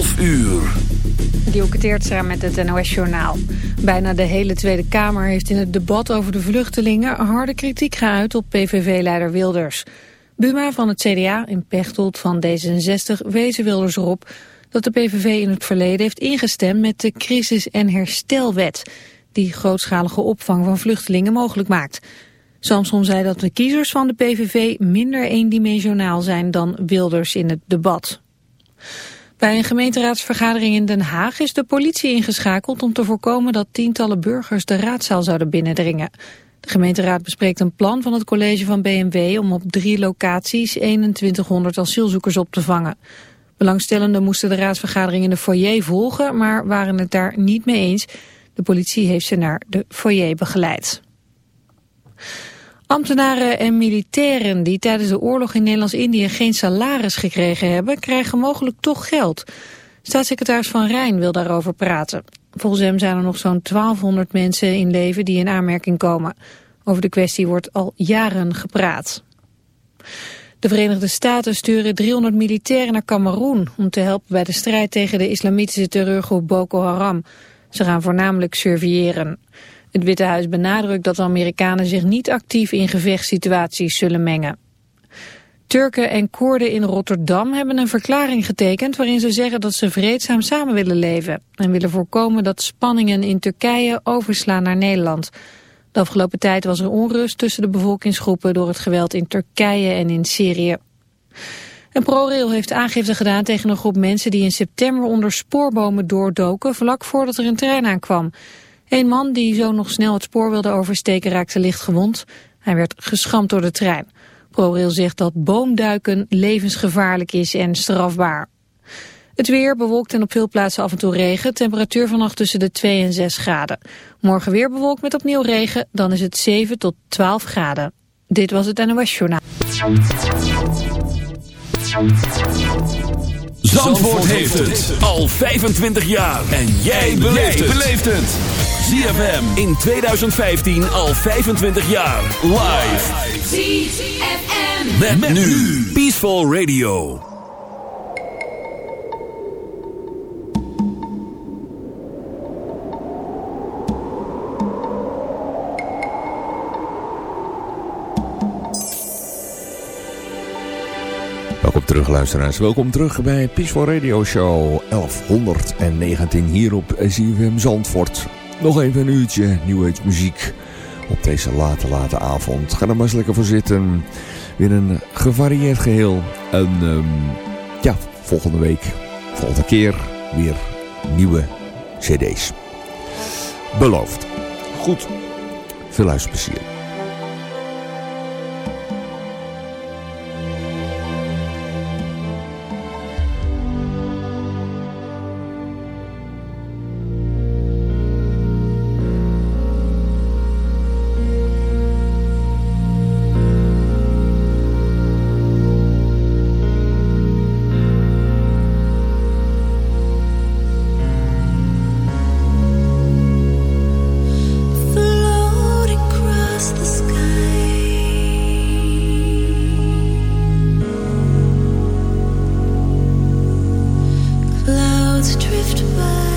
11 uur. Dielke met het NOS-journaal. Bijna de hele Tweede Kamer heeft in het debat over de vluchtelingen... harde kritiek geuit op PVV-leider Wilders. Buma van het CDA en Pechtold van D66 wezen Wilders erop... dat de PVV in het verleden heeft ingestemd met de crisis- en herstelwet... die grootschalige opvang van vluchtelingen mogelijk maakt... Samson zei dat de kiezers van de PVV minder eendimensionaal zijn dan Wilders in het debat. Bij een gemeenteraadsvergadering in Den Haag is de politie ingeschakeld om te voorkomen dat tientallen burgers de raadzaal zouden binnendringen. De gemeenteraad bespreekt een plan van het college van BMW om op drie locaties 2100 asielzoekers op te vangen. Belangstellenden moesten de raadsvergadering in de foyer volgen, maar waren het daar niet mee eens. De politie heeft ze naar de foyer begeleid. Ambtenaren en militairen die tijdens de oorlog in Nederlands-Indië geen salaris gekregen hebben, krijgen mogelijk toch geld. Staatssecretaris Van Rijn wil daarover praten. Volgens hem zijn er nog zo'n 1200 mensen in leven die in aanmerking komen. Over de kwestie wordt al jaren gepraat. De Verenigde Staten sturen 300 militairen naar Cameroen om te helpen bij de strijd tegen de islamitische terreurgroep Boko Haram. Ze gaan voornamelijk surveilleren. Het Witte Huis benadrukt dat de Amerikanen zich niet actief in gevechtssituaties zullen mengen. Turken en Koerden in Rotterdam hebben een verklaring getekend waarin ze zeggen dat ze vreedzaam samen willen leven en willen voorkomen dat spanningen in Turkije overslaan naar Nederland. De afgelopen tijd was er onrust tussen de bevolkingsgroepen door het geweld in Turkije en in Syrië. En ProRail heeft aangifte gedaan tegen een groep mensen die in september onder spoorbomen doordoken vlak voordat er een trein aankwam. Een man die zo nog snel het spoor wilde oversteken raakte licht gewond. Hij werd geschampt door de trein. ProRail zegt dat boomduiken levensgevaarlijk is en strafbaar. Het weer bewolkt en op veel plaatsen af en toe regen. Temperatuur vannacht tussen de 2 en 6 graden. Morgen weer bewolkt met opnieuw regen. Dan is het 7 tot 12 graden. Dit was het NOS Journaal. Zandvoort heeft het al 25 jaar. En jij beleeft het. ZFM in 2015 al 25 jaar. Live. ZFM. Met, met nu. Peaceful Radio. Welkom terug luisteraars, welkom terug bij Peaceful Radio Show 1119 hier op ZFM Zandvoort. Nog even een uurtje New muziek op deze late, late avond. Ga er maar eens lekker voor zitten. Weer een gevarieerd geheel. En um, ja, volgende week, volgende keer weer nieuwe cd's. Beloofd. Goed, veel luisterplezier. left. by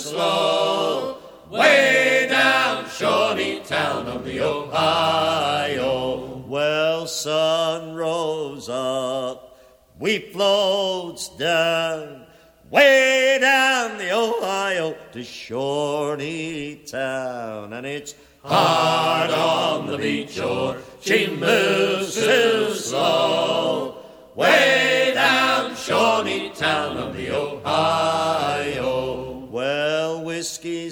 slow, way down Shawnee Town on the Ohio. Well, sun rose up, we floats down, way down the Ohio to Shawnee Town, and it's hard on the beach shore. She moves too slow, way down Shawnee Town on the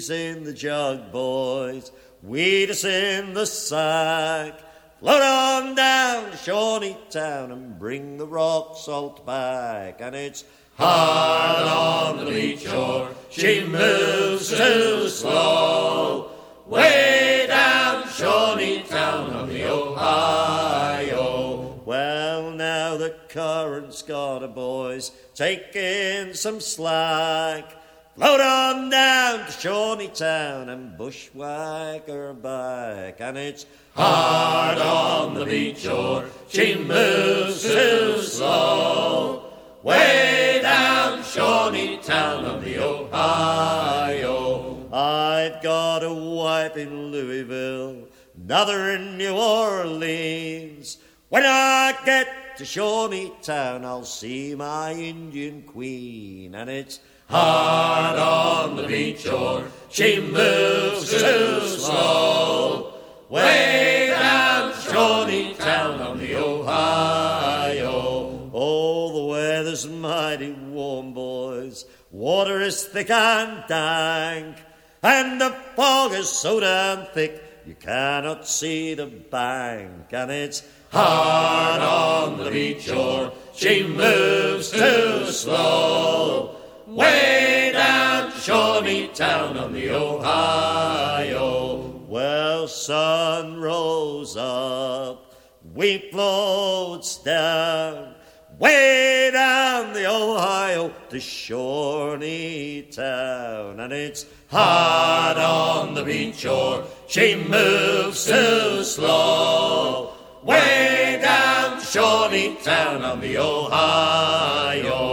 in the jug, boys, weed is in the sack. Float on down to Shawnee Town and bring the rock salt back, and it's hard on the beach shore. She moves too slow, way down Shawnee Town on the Ohio. Well, now the current's got a boys taking some slack. Float on down to Shawnee Town and bushwhack her back, and it's hard on the beach shore. She moves too slow, way down Shawnee Town on the Ohio. I've got a wife in Louisville, another in New Orleans. When I get to Shawnee Town, I'll see my Indian queen, and it's hard on the beach shore. She moves too slow, way down Shawnee Town on the Ohio. Oh, the weather's mighty warm, boys. Water is thick and dank, and the fog is so damn thick you cannot see the bank, and it's hard on the beach shore. She moves too slow, way down Shawnee Town on the Ohio. Well, sun rose up, we floats down, way down the Ohio to Shawnee Town, and it's hard on the beach shore. She moves too slow, way down Shawnee Town on the Ohio.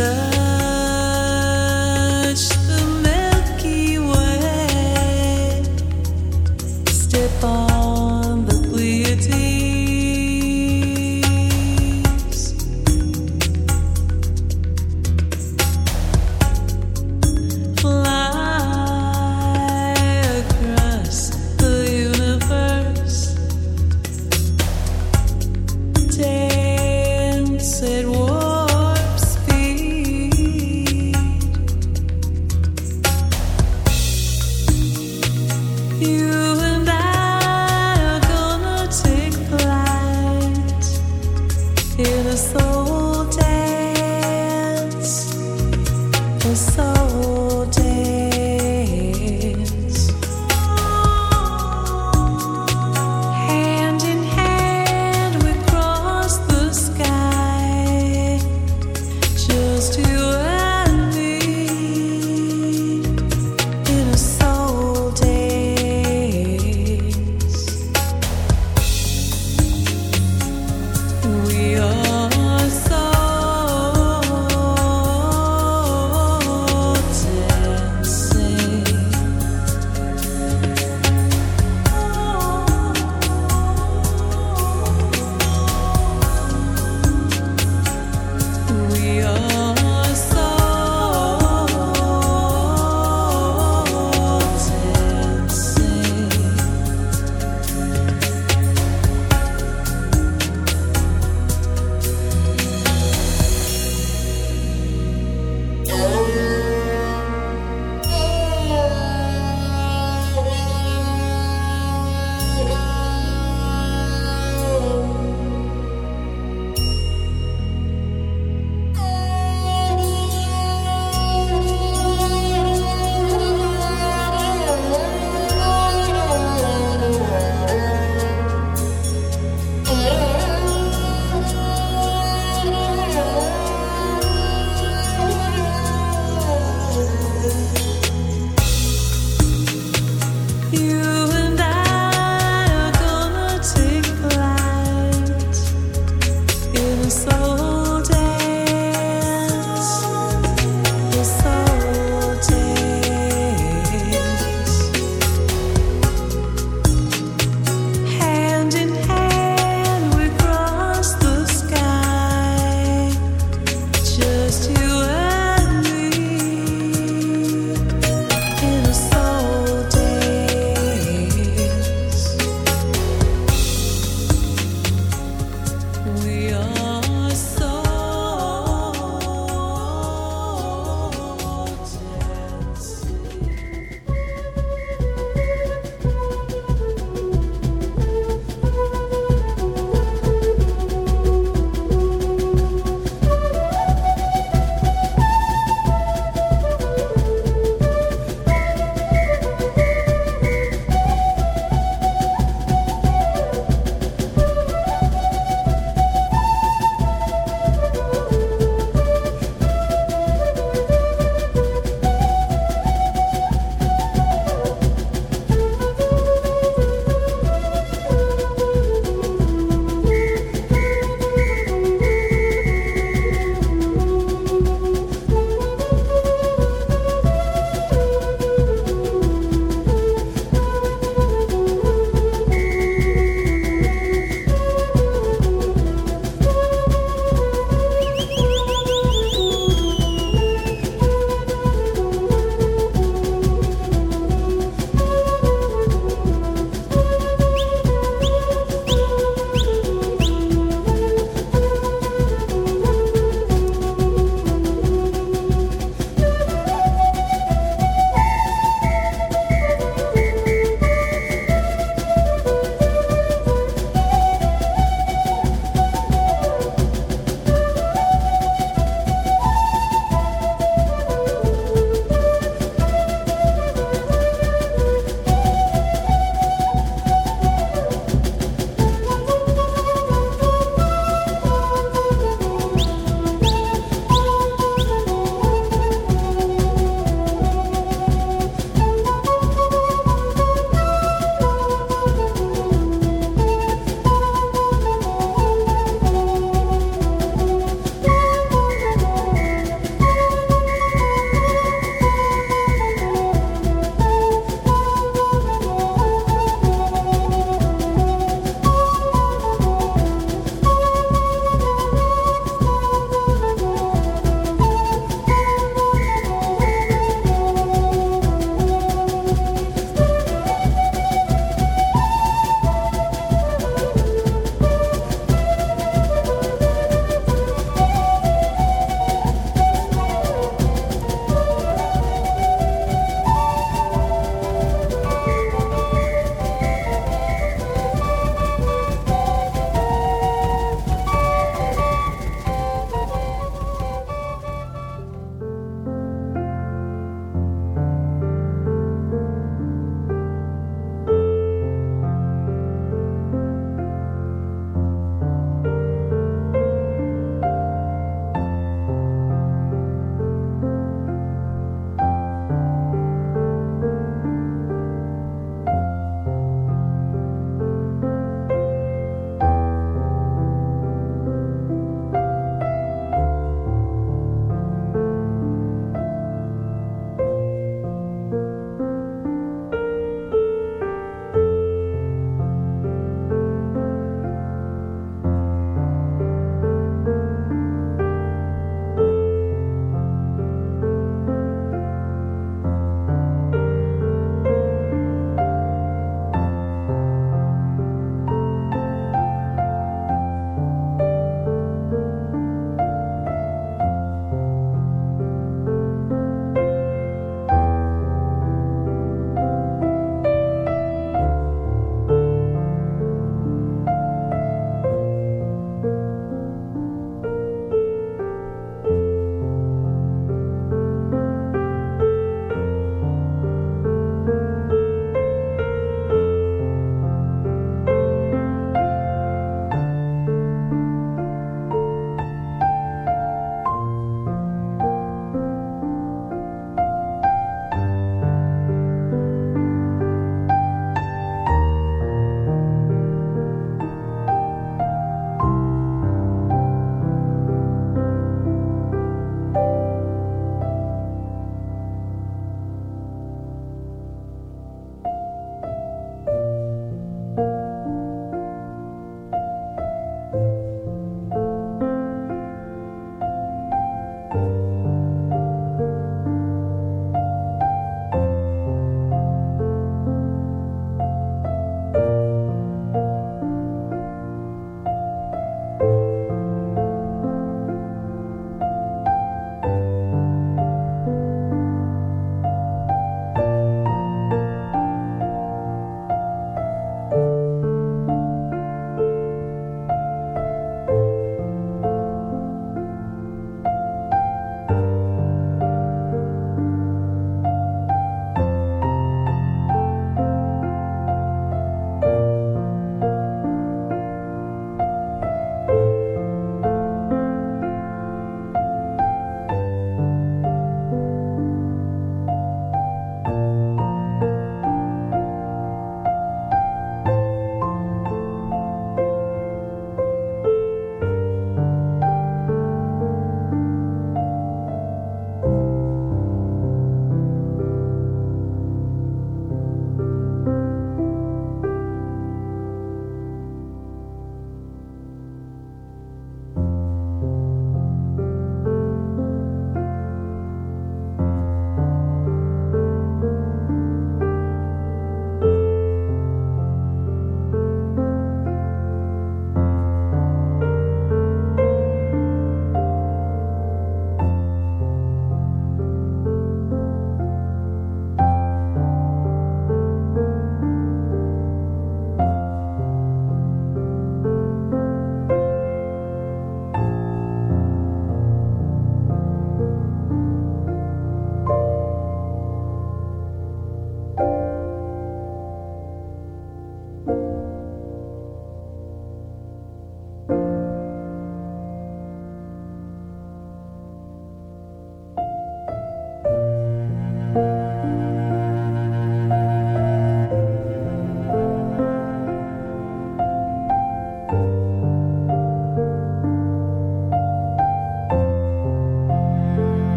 sun